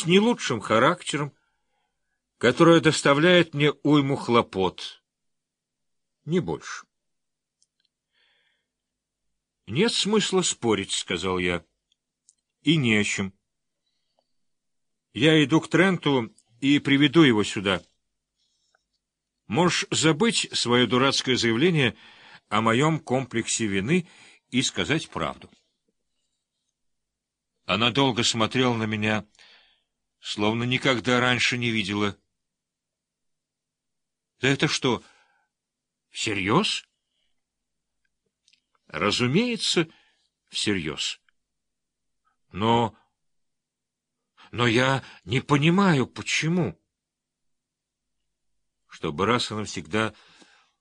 с не лучшим характером, которая доставляет мне уйму хлопот. Не больше. «Нет смысла спорить», — сказал я. «И не о чем. Я иду к Тренту и приведу его сюда. Можешь забыть свое дурацкое заявление о моем комплексе вины и сказать правду». Она долго смотрела на меня, словно никогда раньше не видела. — Да это что, всерьез? — Разумеется, всерьез. Но... Но я не понимаю, почему. Чтобы раз и навсегда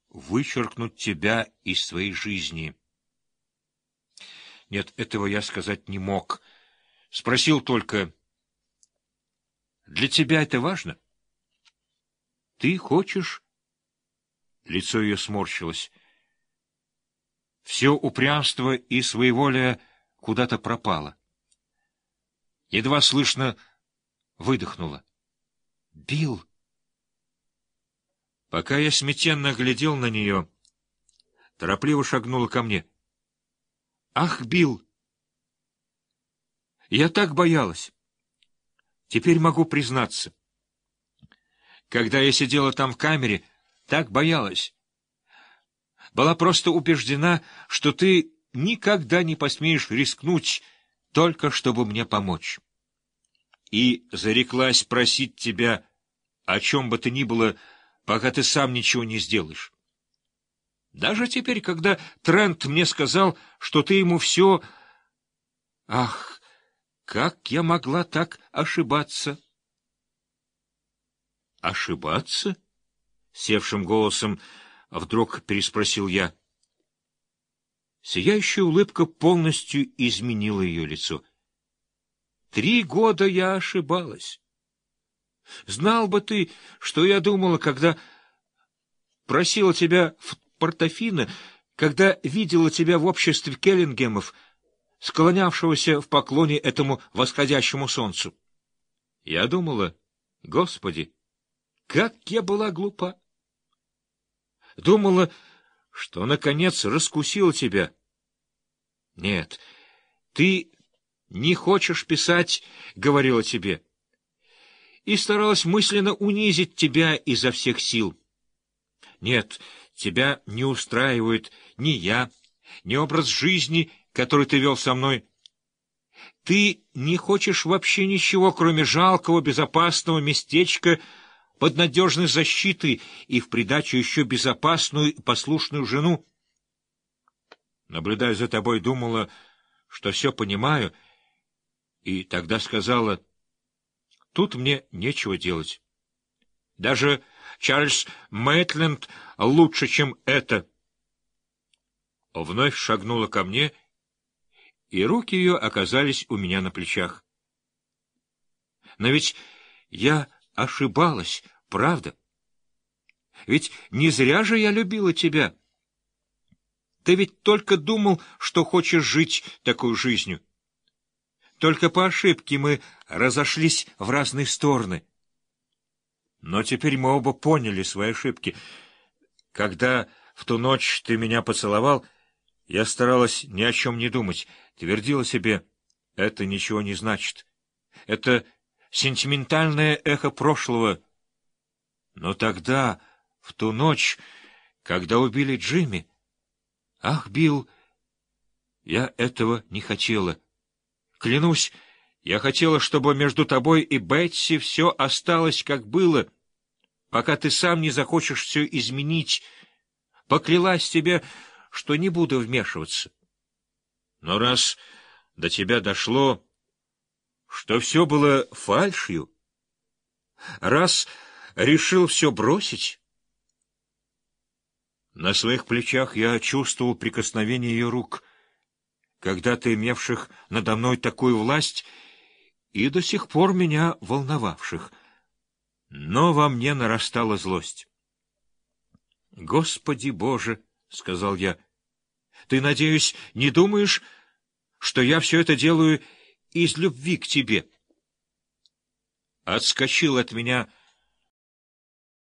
вычеркнуть тебя из своей жизни. Нет, этого я сказать не мог. Спросил только... Для тебя это важно? Ты хочешь? Лицо ее сморщилось. Все упрямство и своеволие куда-то пропало. Едва слышно выдохнула. Бил. Пока я смятенно глядел на нее, торопливо шагнула ко мне. Ах, Бил! Я так боялась. Теперь могу признаться. Когда я сидела там в камере, так боялась. Была просто убеждена, что ты никогда не посмеешь рискнуть, только чтобы мне помочь. И зареклась просить тебя о чем бы то ни было, пока ты сам ничего не сделаешь. Даже теперь, когда Трент мне сказал, что ты ему все... Ах, как я могла так ошибаться? — Ошибаться? — севшим голосом вдруг переспросил я. Сияющая улыбка полностью изменила ее лицо. Три года я ошибалась. Знал бы ты, что я думала, когда просила тебя в Портофино, когда видела тебя в обществе Келлингемов — склонявшегося в поклоне этому восходящему солнцу. Я думала, Господи, как я была глупа! Думала, что, наконец, раскусила тебя. Нет, ты не хочешь писать, — говорила тебе, и старалась мысленно унизить тебя изо всех сил. Нет, тебя не устраивает ни я, ни образ жизни, который ты вел со мной. Ты не хочешь вообще ничего, кроме жалкого, безопасного местечка под надежной защитой и в придачу еще безопасную и послушную жену. Наблюдая за тобой, думала, что все понимаю, и тогда сказала, тут мне нечего делать. Даже Чарльз Мэтленд лучше, чем это. Вновь шагнула ко мне и руки ее оказались у меня на плечах. Но ведь я ошибалась, правда? Ведь не зря же я любила тебя. Ты ведь только думал, что хочешь жить такой жизнью. Только по ошибке мы разошлись в разные стороны. Но теперь мы оба поняли свои ошибки. Когда в ту ночь ты меня поцеловал, я старалась ни о чем не думать — Твердила себе, это ничего не значит. Это сентиментальное эхо прошлого. Но тогда, в ту ночь, когда убили Джимми... Ах, Билл, я этого не хотела. Клянусь, я хотела, чтобы между тобой и Бетси все осталось, как было, пока ты сам не захочешь все изменить. Поклялась тебе, что не буду вмешиваться. Но раз до тебя дошло, что все было фальшью, раз решил все бросить... На своих плечах я чувствовал прикосновение ее рук, когда-то имевших надо мной такую власть и до сих пор меня волновавших. Но во мне нарастала злость. — Господи Боже! — сказал я. Ты, надеюсь, не думаешь, что я все это делаю из любви к тебе? отскочил от меня